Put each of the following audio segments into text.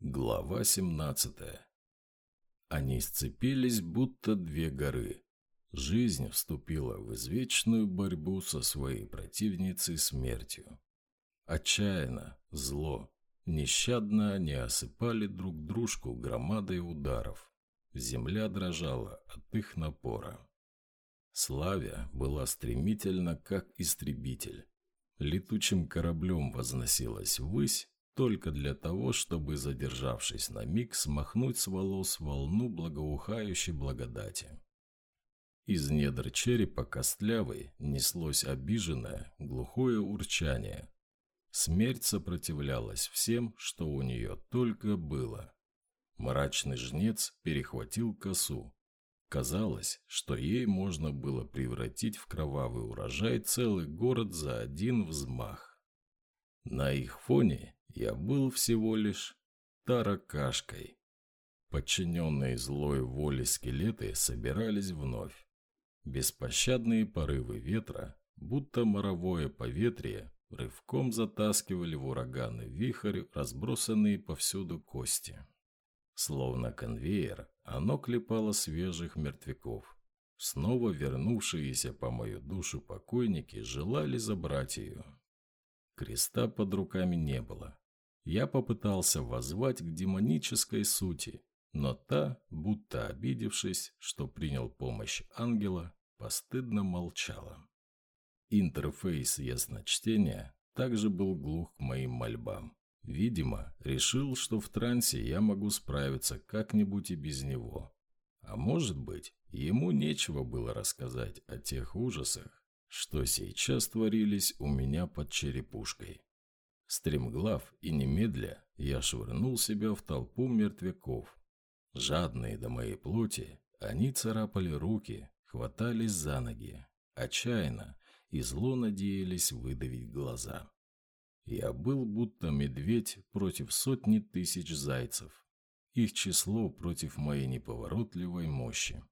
Глава 17 Они сцепились, будто две горы. Жизнь вступила в извечную борьбу со своей противницей смертью. Отчаянно, зло, нещадно они осыпали друг дружку громадой ударов. Земля дрожала от их напора. Славя была стремительна, как истребитель. Летучим кораблем возносилась ввысь, только для того, чтобы, задержавшись на миг, смахнуть с волос волну благоухающей благодати. Из недр черепа костлявой неслось обиженное, глухое урчание. Смерть сопротивлялась всем, что у нее только было. Мрачный жнец перехватил косу. Казалось, что ей можно было превратить в кровавый урожай целый город за один взмах. На их фоне я был всего лишь таракашкой. Подчиненные злой воле скелеты собирались вновь. Беспощадные порывы ветра, будто моровое поветрие, рывком затаскивали в ураганы вихрь разбросанные повсюду кости. Словно конвейер, оно клепало свежих мертвяков. Снова вернувшиеся по мою душу покойники желали забрать ее. Креста под руками не было. Я попытался воззвать к демонической сути, но та, будто обидевшись, что принял помощь ангела, постыдно молчала. Интерфейс ясночтения также был глух к моим мольбам. Видимо, решил, что в трансе я могу справиться как-нибудь и без него. А может быть, ему нечего было рассказать о тех ужасах, что сейчас творились у меня под черепушкой. Стремглав и немедля я швырнул себя в толпу мертвяков. Жадные до моей плоти, они царапали руки, хватались за ноги, отчаянно и зло надеялись выдавить глаза. Я был будто медведь против сотни тысяч зайцев. Их число против моей неповоротливой мощи.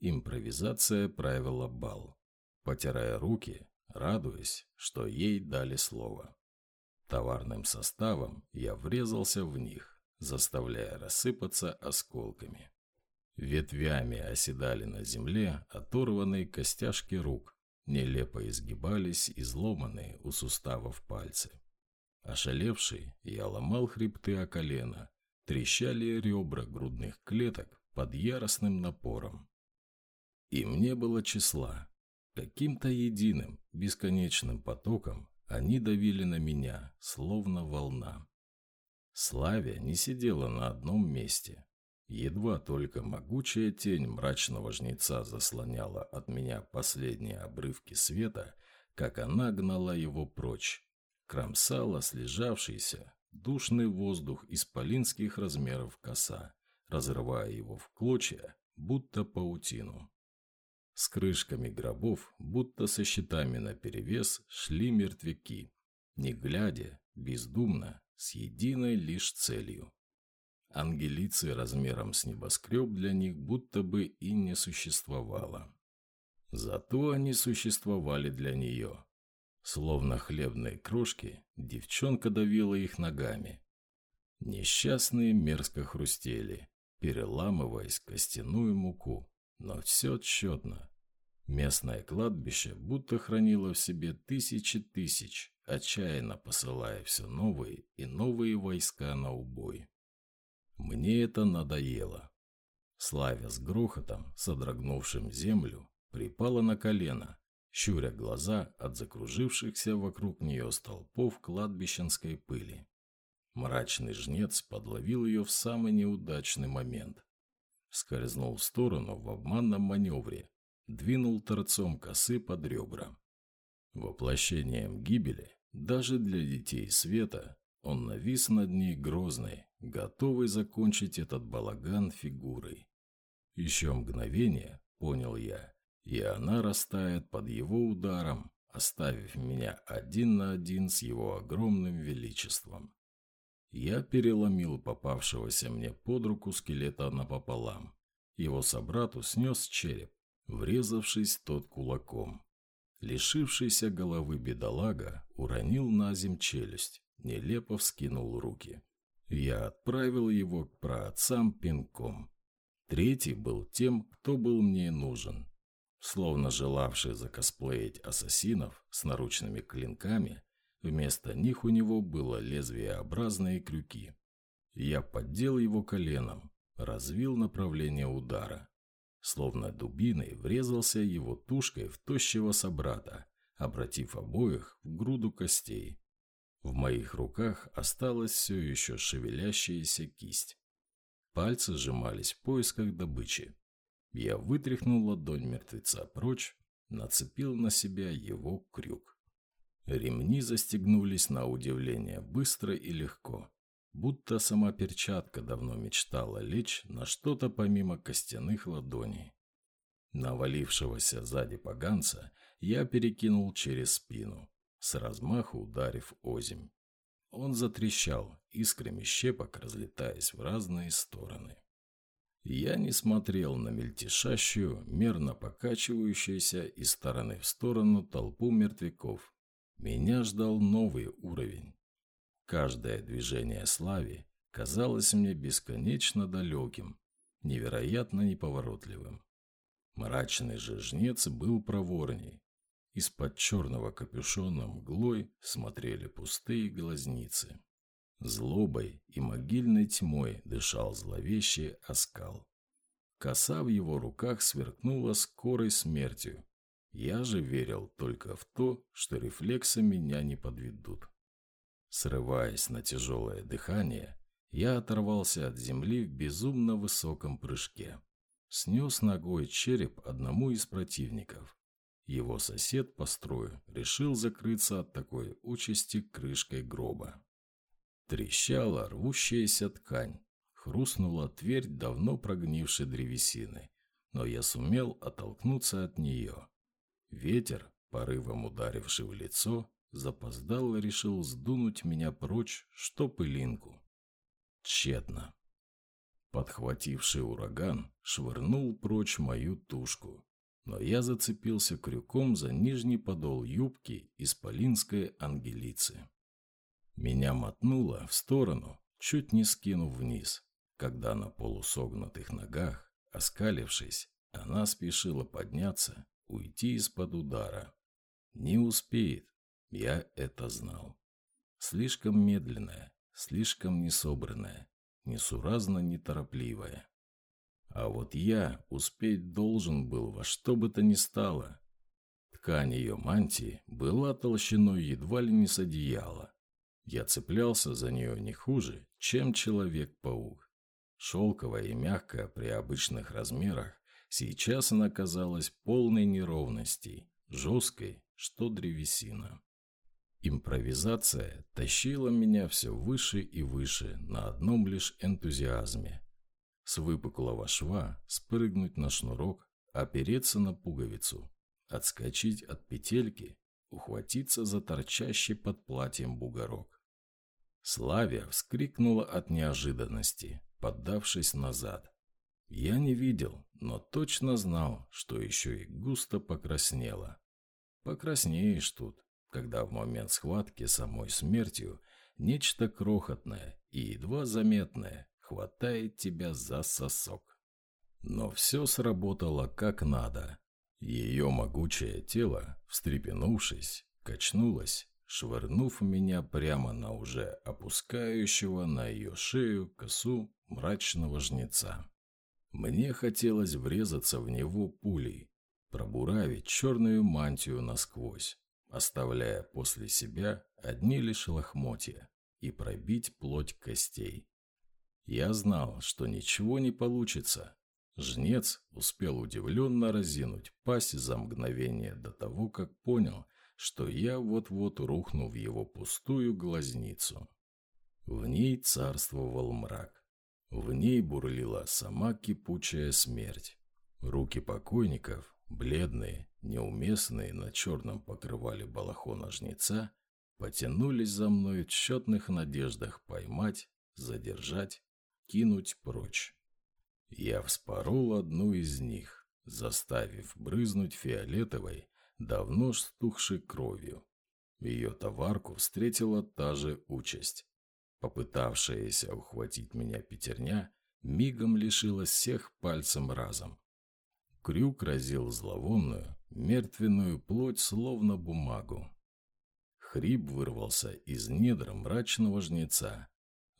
Импровизация правила бал. Потирая руки, радуясь, что ей дали слово. Товарным составом я врезался в них, заставляя рассыпаться осколками. Ветвями оседали на земле оторванные костяшки рук, нелепо изгибались изломанные у суставов пальцы. Ошалевший, я ломал хребты о колено, трещали ребра грудных клеток под яростным напором. Им не было числа. Каким-то единым, бесконечным потоком они давили на меня, словно волна. Славя не сидела на одном месте. Едва только могучая тень мрачного жнеца заслоняла от меня последние обрывки света, как она гнала его прочь, кромсала слежавшийся, душный воздух исполинских размеров коса, разрывая его в клочья, будто паутину. С крышками гробов, будто со щитами наперевес, шли мертвяки, не глядя, бездумно, с единой лишь целью. Ангелицы размером с небоскреб для них будто бы и не существовало. Зато они существовали для нее. Словно хлебные крошки, девчонка давила их ногами. Несчастные мерзко хрустели, переламываясь костяную муку. Но все тщетно. Местное кладбище будто хранило в себе тысячи тысяч, отчаянно посылая все новые и новые войска на убой. Мне это надоело. Славя с грохотом, содрогнувшим землю, припала на колено, щуря глаза от закружившихся вокруг нее столпов кладбищенской пыли. Мрачный жнец подловил ее в самый неудачный момент скользнул в сторону в обманном маневре, двинул торцом косы под ребра. Воплощением гибели, даже для детей света, он навис над ней грозной, готовый закончить этот балаган фигурой. Еще мгновение, понял я, и она растает под его ударом, оставив меня один на один с его огромным величеством. Я переломил попавшегося мне под руку скелета напополам. Его собрату снес череп, врезавшись тот кулаком. Лишившийся головы бедолага уронил на земь челюсть, нелепо вскинул руки. Я отправил его к праотцам пинком. Третий был тем, кто был мне нужен. Словно желавший закосплеить ассасинов с наручными клинками, вместо них у него было лезвиеобразные крюки. Я поддел его коленом, развил направление удара. Словно дубиной врезался его тушкой в тощего собрата, обратив обоих в груду костей. В моих руках осталась все еще шевелящаяся кисть. Пальцы сжимались в поисках добычи. Я вытряхнул ладонь мертвеца прочь, нацепил на себя его крюк. Ремни застегнулись на удивление быстро и легко, будто сама перчатка давно мечтала лечь на что-то помимо костяных ладоней. Навалившегося сзади поганца я перекинул через спину, с размаху ударив озимь. Он затрещал, искрами щепок разлетаясь в разные стороны. Я не смотрел на мельтешащую, мерно покачивающуюся из стороны в сторону толпу мертвяков. Меня ждал новый уровень. Каждое движение слави казалось мне бесконечно далеким, невероятно неповоротливым. Мрачный же жнец был проворней, из-под черного капюшона мглой смотрели пустые глазницы. Злобой и могильной тьмой дышал зловещий оскал. Коса в его руках сверкнула скорой смертью. Я же верил только в то, что рефлексы меня не подведут. Срываясь на тяжелое дыхание, я оторвался от земли в безумно высоком прыжке. Снес ногой череп одному из противников. Его сосед по строю решил закрыться от такой участи крышкой гроба. Трещала рвущаяся ткань, хрустнула твердь давно прогнившей древесины, но я сумел оттолкнуться от нее. Ветер, порывом ударивший в лицо, запоздало решил сдунуть меня прочь, что пылинку. Тщетно. Подхвативший ураган швырнул прочь мою тушку, но я зацепился крюком за нижний подол юбки исполинской ангелицы. Меня мотнуло в сторону, чуть не скинув вниз, когда на полусогнутых ногах, оскалившись, она спешила подняться, уйти из-под удара. Не успеет, я это знал. Слишком медленная, слишком несобранная, несуразно неторопливая. А вот я успеть должен был во что бы то ни стало. Ткань ее мантии была толщиной едва ли не с одеяла. Я цеплялся за нее не хуже, чем Человек-паук. Шелковая и мягкая при обычных размерах, сейчас она казалась полной неровностей, жесткой, что древесина. Импровизация тащила меня все выше и выше на одном лишь энтузиазме. С выпуклого шва спрыгнуть на шнурок, опереться на пуговицу, отскочить от петельки, ухватиться за торчащий под платьем бугорок. Славия вскрикнула от неожиданности, поддавшись назад. Я не видел, но точно знал, что еще и густо покраснела. Покраснеешь тут, когда в момент схватки самой смертью нечто крохотное и едва заметное хватает тебя за сосок. Но все сработало как надо. Ее могучее тело, встрепенувшись, качнулось, швырнув меня прямо на уже опускающего на ее шею косу мрачного жнеца. Мне хотелось врезаться в него пулей, пробуравить черную мантию насквозь, оставляя после себя одни лишь лохмотья и пробить плоть костей. Я знал, что ничего не получится. Жнец успел удивленно разинуть пасть за мгновение до того, как понял, что я вот-вот рухну в его пустую глазницу. В ней царствовал мрак. В ней бурлила сама кипучая смерть. Руки покойников, бледные, неуместные на черном покрывале балахона жнеца, потянулись за мной в тщетных надеждах поймать, задержать кинуть прочь. Я вспорол одну из них, заставив брызнуть фиолетовой, давно стухшей кровью. Ее товарку встретила та же участь. Попытавшаяся ухватить меня пятерня, мигом лишилась всех пальцем разом. Крюк разил зловонную, мертвенную плоть, словно бумагу. Хрип вырвался из недр мрачного жнеца.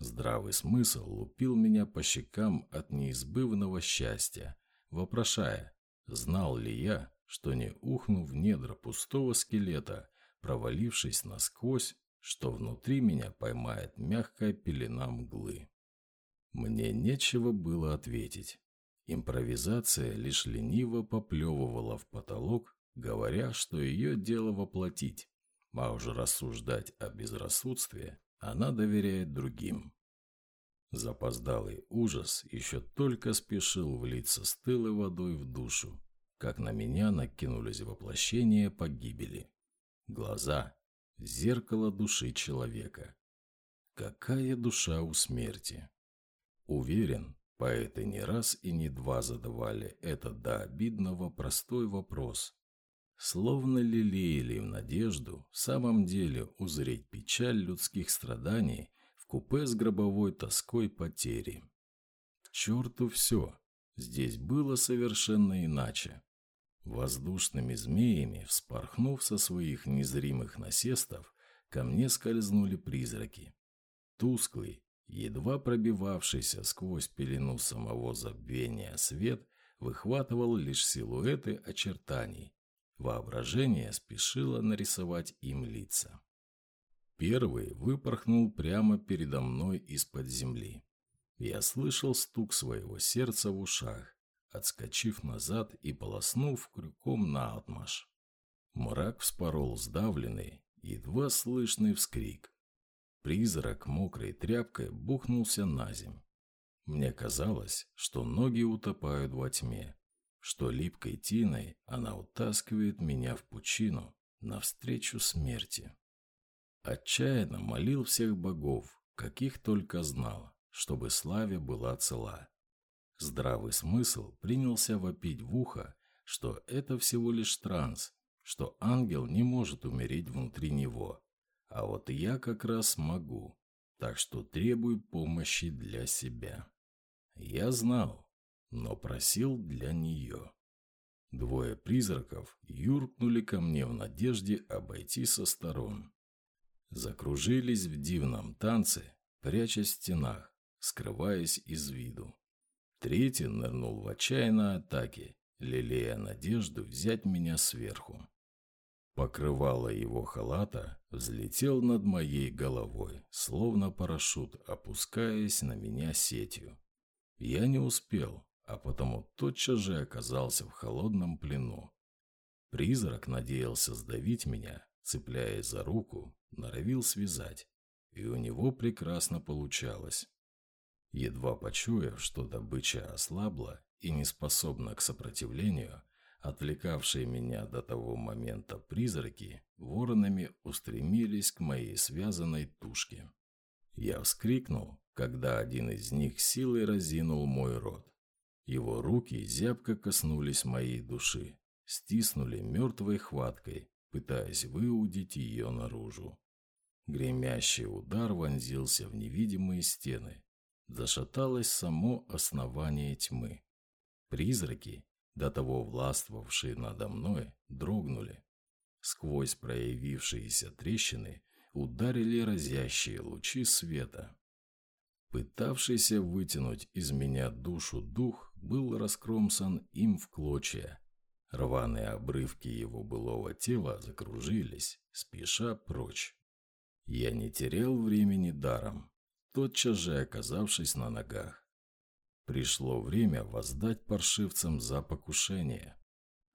Здравый смысл лупил меня по щекам от неизбывного счастья, вопрошая, знал ли я, что не ухну в недра пустого скелета, провалившись насквозь, что внутри меня поймает мягкая пелена мглы. Мне нечего было ответить. Импровизация лишь лениво поплевывала в потолок, говоря, что ее дело воплотить, а уже рассуждать о безрассудстве она доверяет другим. Запоздалый ужас еще только спешил влиться стылой водой в душу, как на меня накинулись воплощения погибели. Глаза – зеркало души человека. Какая душа у смерти? Уверен, поэты не раз и не два задавали этот до обидного простой вопрос. Словно лелеяли в надежду в самом деле узреть печаль людских страданий в купе с гробовой тоской потери. К черту все, здесь было совершенно иначе. Воздушными змеями, вспорхнув со своих незримых насестов, ко мне скользнули призраки. Тусклый, Едва пробивавшийся сквозь пелену самого забвения свет выхватывал лишь силуэты очертаний. Воображение спешило нарисовать им лица. Первый выпорхнул прямо передо мной из-под земли. Я слышал стук своего сердца в ушах, отскочив назад и полоснув крюком на отмаш. Мрак вспорол сдавленный, едва слышный вскрик. Призрак мокрой тряпкой бухнулся на земь. Мне казалось, что ноги утопают во тьме, что липкой тиной она утаскивает меня в пучину навстречу смерти. Отчаянно молил всех богов, каких только знал, чтобы Славе была цела. Здравый смысл принялся вопить в ухо, что это всего лишь транс, что ангел не может умереть внутри него, а вот я как раз могу, так что требую помощи для себя. Я знал, но просил для нее. Двое призраков юркнули ко мне в надежде обойти со сторон. Закружились в дивном танце, прячась в стенах, скрываясь из виду. Третий нырнул в отчаянной атаке, лелея надежду взять меня сверху. Покрывало его халата взлетел над моей головой, словно парашют, опускаясь на меня сетью. Я не успел, а потому тотчас же оказался в холодном плену. Призрак надеялся сдавить меня, цепляясь за руку, норовил связать, и у него прекрасно получалось. Едва почуяв, что добыча ослабла и не способна к сопротивлению, Отвлекавшие меня до того момента призраки воронами устремились к моей связанной тушке. Я вскрикнул, когда один из них силой разинул мой рот. Его руки зябко коснулись моей души, стиснули мертвой хваткой, пытаясь выудить ее наружу. Гремящий удар вонзился в невидимые стены. Зашаталось само основание тьмы. Призраки, до того властвовавшие надо мной, дрогнули. Сквозь проявившиеся трещины ударили разящие лучи света. Пытавшийся вытянуть из меня душу дух был раскромсан им в клочья. Рваные обрывки его былого тела закружились, спеша прочь. Я не терял времени даром, тотчас же оказавшись на ногах. Пришло время воздать паршивцам за покушение.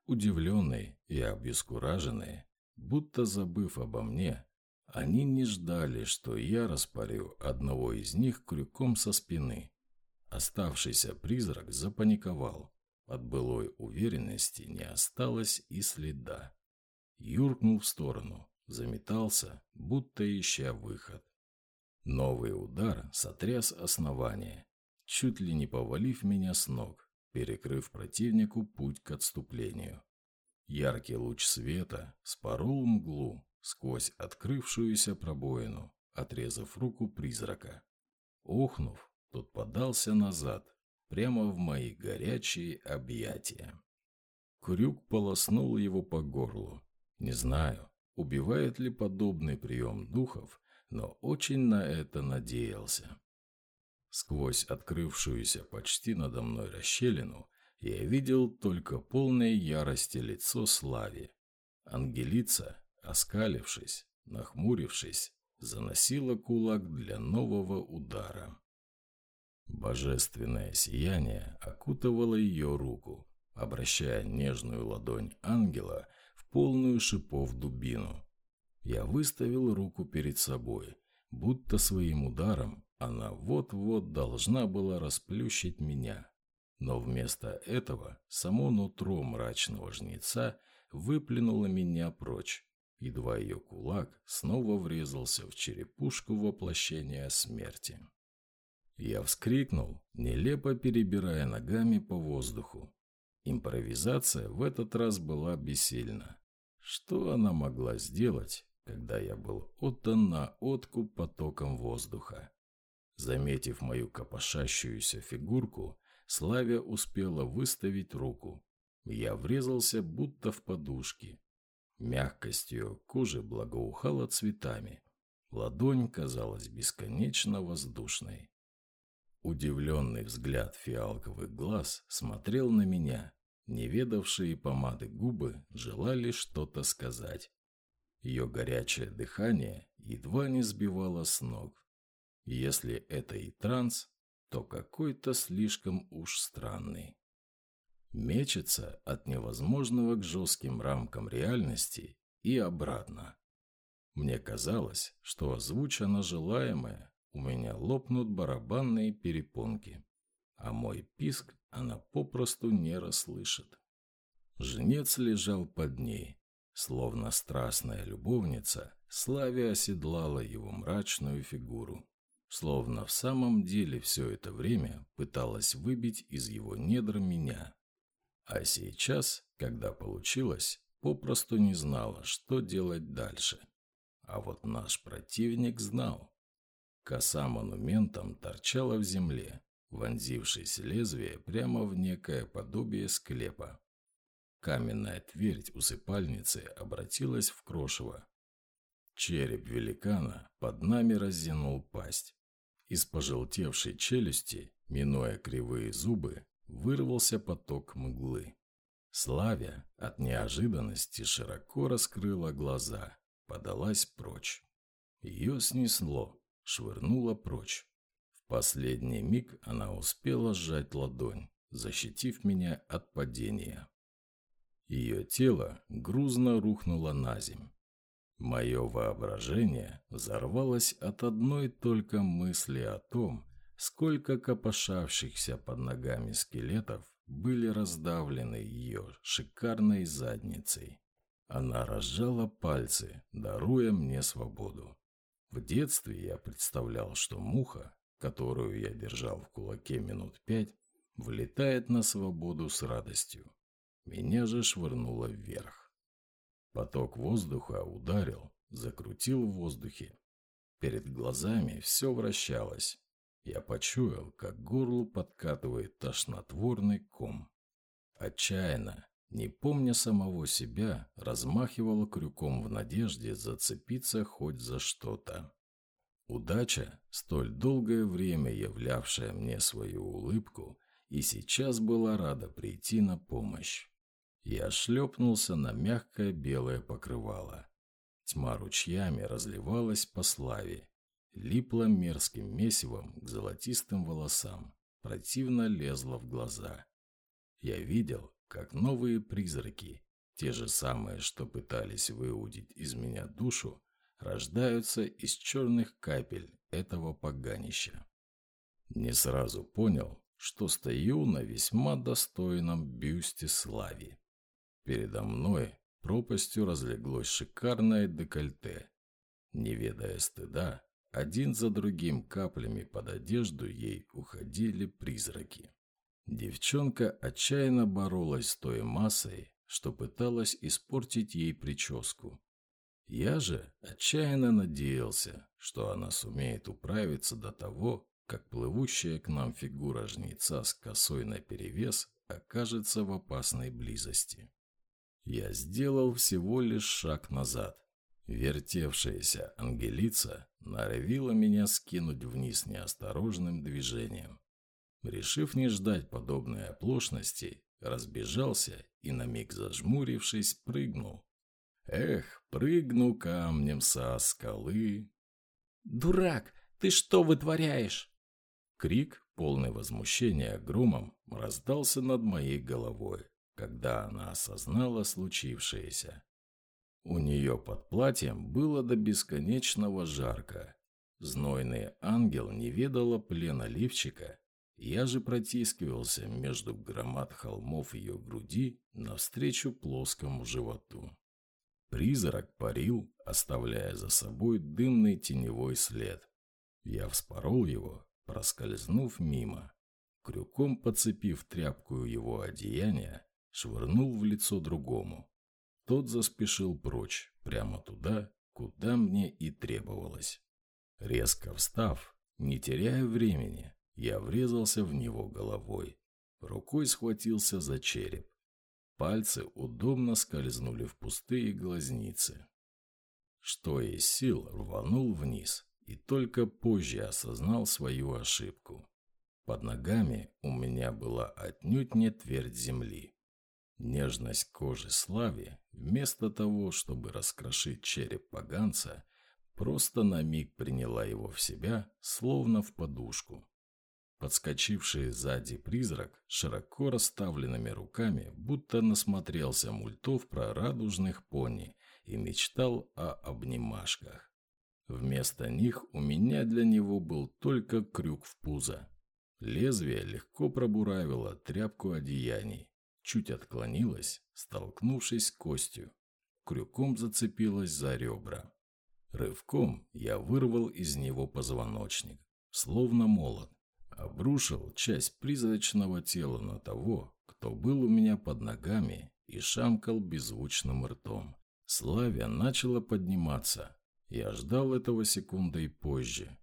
Удивленные и обескураженные, будто забыв обо мне, они не ждали, что я распорю одного из них крюком со спины. Оставшийся призрак запаниковал. От былой уверенности не осталось и следа. Юркнул в сторону, заметался, будто ища выход. Новый удар сотряс основание, чуть ли не повалив меня с ног, перекрыв противнику путь к отступлению. Яркий луч света спорол мглу сквозь открывшуюся пробоину, отрезав руку призрака. Охнув, тот подался назад, прямо в мои горячие объятия. Крюк полоснул его по горлу. Не знаю, убивает ли подобный прием духов, но очень на это надеялся. Сквозь открывшуюся почти надо мной расщелину я видел только полное ярости лицо Слави. Ангелица, оскалившись, нахмурившись, заносила кулак для нового удара. Божественное сияние окутывало ее руку, обращая нежную ладонь ангела в полную шипов дубину. Я выставил руку перед собой, будто своим ударом она вот-вот должна была расплющить меня. Но вместо этого само нутро мрачного жнеца выплюнуло меня прочь. Едва ее кулак снова врезался в черепушку воплощения смерти. Я вскрикнул, нелепо перебирая ногами по воздуху. Импровизация в этот раз была бессильна. Что она могла сделать, когда я был отдан на откуп потоком воздуха? Заметив мою копошащуюся фигурку, Славя успела выставить руку. Я врезался будто в подушки. Мягкостью кожи благоухала цветами. Ладонь казалась бесконечно воздушной. Удивленный взгляд фиалковых глаз смотрел на меня. Неведавшие помады губы желали что-то сказать. Ее горячее дыхание едва не сбивало с ног. Если это и транс, то какой-то слишком уж странный. Мечется от невозможного к жестким рамкам реальности и обратно. Мне казалось, что озвучено желаемое, у меня лопнут барабанные перепонки, а мой писк она попросту не расслышит. Жнец лежал под ней, словно страстная любовница, славя оседлала его мрачную фигуру словно в самом деле все это время пыталась выбить из его недр меня. А сейчас, когда получилось, попросту не знала, что делать дальше. А вот наш противник знал. Коса монументом торчала в земле, вонзившись лезвие прямо в некое подобие склепа. Каменная твердь усыпальницы обратилась в крошево. Череп великана под нами разинул пасть. Из пожелтевшей челюсти, минуя кривые зубы, вырвался поток мглы. Славя от неожиданности широко раскрыла глаза, подалась прочь. Ее снесло, швырнуло прочь. В последний миг она успела сжать ладонь, защитив меня от падения. Ее тело грузно рухнуло на земь. Мое воображение взорвалось от одной только мысли о том, сколько копошавшихся под ногами скелетов были раздавлены ее шикарной задницей. Она разжала пальцы, даруя мне свободу. В детстве я представлял, что муха, которую я держал в кулаке минут пять, влетает на свободу с радостью. Меня же швырнуло вверх. Поток воздуха ударил, закрутил в воздухе. Перед глазами все вращалось. Я почуял, как горлу подкатывает тошнотворный ком. Отчаянно, не помня самого себя, размахивала крюком в надежде зацепиться хоть за что-то. Удача, столь долгое время являвшая мне свою улыбку, и сейчас была рада прийти на помощь. Я шлепнулся на мягкое белое покрывало. Тьма ручьями разливалась по славе, липла мерзким месивом к золотистым волосам, противно лезла в глаза. Я видел, как новые призраки, те же самые, что пытались выудить из меня душу, рождаются из черных капель этого поганища. Не сразу понял, что стою на весьма достойном бюсте славе. Передо мной пропастью разлеглось шикарное декольте. Не ведая стыда, один за другим каплями под одежду ей уходили призраки. Девчонка отчаянно боролась с той массой, что пыталась испортить ей прическу. Я же отчаянно надеялся, что она сумеет управиться до того, как плывущая к нам фигура жнеца с косой наперевес окажется в опасной близости. Я сделал всего лишь шаг назад. Вертевшаяся ангелица норовила меня скинуть вниз неосторожным движением. Решив не ждать подобной оплошности, разбежался и на миг зажмурившись, прыгнул. Эх, прыгну камнем со скалы. «Дурак, ты что вытворяешь?» Крик, полный возмущения громом, раздался над моей головой, когда она осознала случившееся. У нее под платьем было до бесконечного жарко. Знойный ангел не ведала плена лифчика я же протискивался между громад холмов ее груди навстречу плоскому животу. Призрак парил, оставляя за собой дымный теневой след. Я вспорол его, проскользнув мимо. Крюком подцепив тряпку его одеяния, швырнул в лицо другому. Тот заспешил прочь, прямо туда, куда мне и требовалось. Резко встав, не теряя времени, я врезался в него головой. Рукой схватился за череп. Пальцы удобно скользнули в пустые глазницы. Что из сил рванул вниз и только позже осознал свою ошибку. Под ногами у меня была отнюдь не твердь земли. Нежность кожи Слави, вместо того, чтобы раскрошить череп поганца, просто на миг приняла его в себя, словно в подушку. Подскочивший сзади призрак широко расставленными руками будто насмотрелся мультов про радужных пони и мечтал о обнимашках. Вместо них у меня для него был только крюк в пузо. Лезвие легко пробуравило тряпку одеяний, чуть отклонилось, столкнувшись костью. Крюком зацепилось за ребра. Рывком я вырвал из него позвоночник, словно молот обрушил часть призрачного тела на того, кто был у меня под ногами и шамкал беззвучным ртом. Славя начала подниматься. Я ждал этого секундой позже.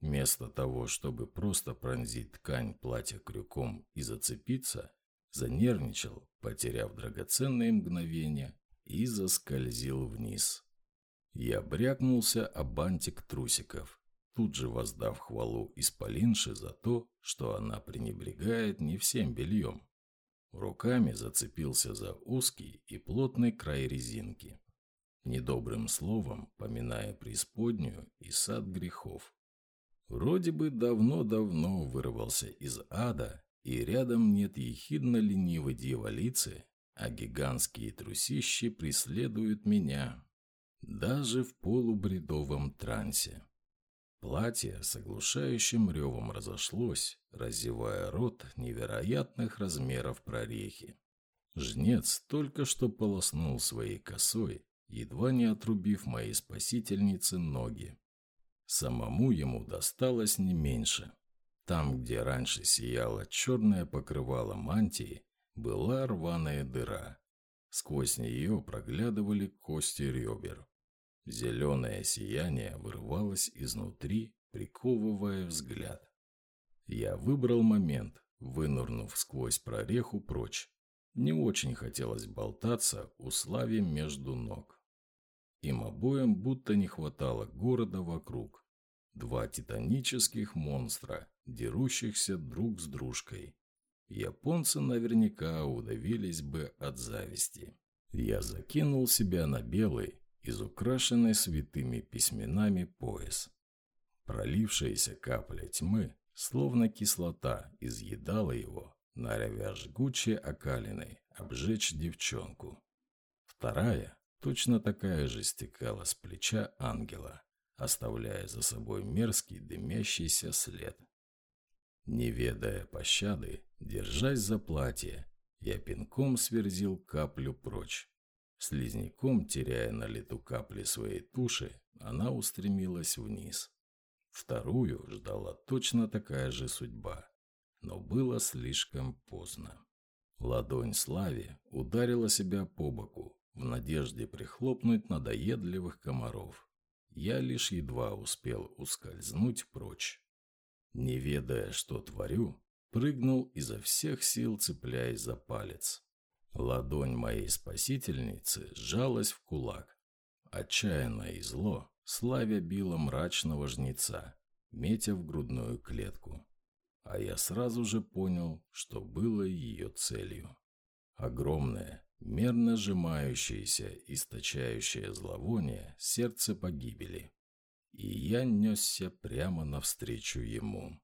Вместо того, чтобы просто пронзить ткань платья крюком и зацепиться, занервничал, потеряв драгоценные мгновения, и заскользил вниз. Я брякнулся о бантик трусиков тут же воздав хвалу Исполинше за то, что она пренебрегает не всем бельем. Руками зацепился за узкий и плотный край резинки, недобрым словом поминая преисподнюю и сад грехов. Вроде бы давно-давно вырвался из ада, и рядом нет ехидно-ленивой дьяволицы, а гигантские трусищи преследуют меня, даже в полубредовом трансе. Платье с оглушающим ревом разошлось, разевая рот невероятных размеров прорехи. Жнец только что полоснул своей косой, едва не отрубив моей спасительнице ноги. Самому ему досталось не меньше. Там, где раньше сияло черное покрывало мантии, была рваная дыра. Сквозь нее проглядывали кости ребер. Зеленое сияние вырывалось изнутри, приковывая взгляд. Я выбрал момент, вынурнув сквозь прореху прочь. Не очень хотелось болтаться у Слави между ног. Им обоим будто не хватало города вокруг. Два титанических монстра, дерущихся друг с дружкой. Японцы наверняка удавились бы от зависти. Я закинул себя на белый, изукрашенный святыми письменами пояс. Пролившаяся капля тьмы, словно кислота, изъедала его, норовя жгучей окалиной обжечь девчонку. Вторая, точно такая же, стекала с плеча ангела, оставляя за собой мерзкий дымящийся след. Не ведая пощады, держась за платье, я пинком сверзил каплю прочь, Слизняком, теряя на лету капли своей туши, она устремилась вниз. Вторую ждала точно такая же судьба, но было слишком поздно. Ладонь Слави ударила себя по боку, в надежде прихлопнуть надоедливых комаров. Я лишь едва успел ускользнуть прочь. Не ведая, что творю, прыгнул изо всех сил, цепляясь за палец. Ладонь моей спасительницы сжалась в кулак. Отчаянно и зло Славя била мрачного жнеца, метя в грудную клетку. А я сразу же понял, что было ее целью. Огромное, мерно сжимающееся, источающее зловоние сердце погибели. И я несся прямо навстречу ему.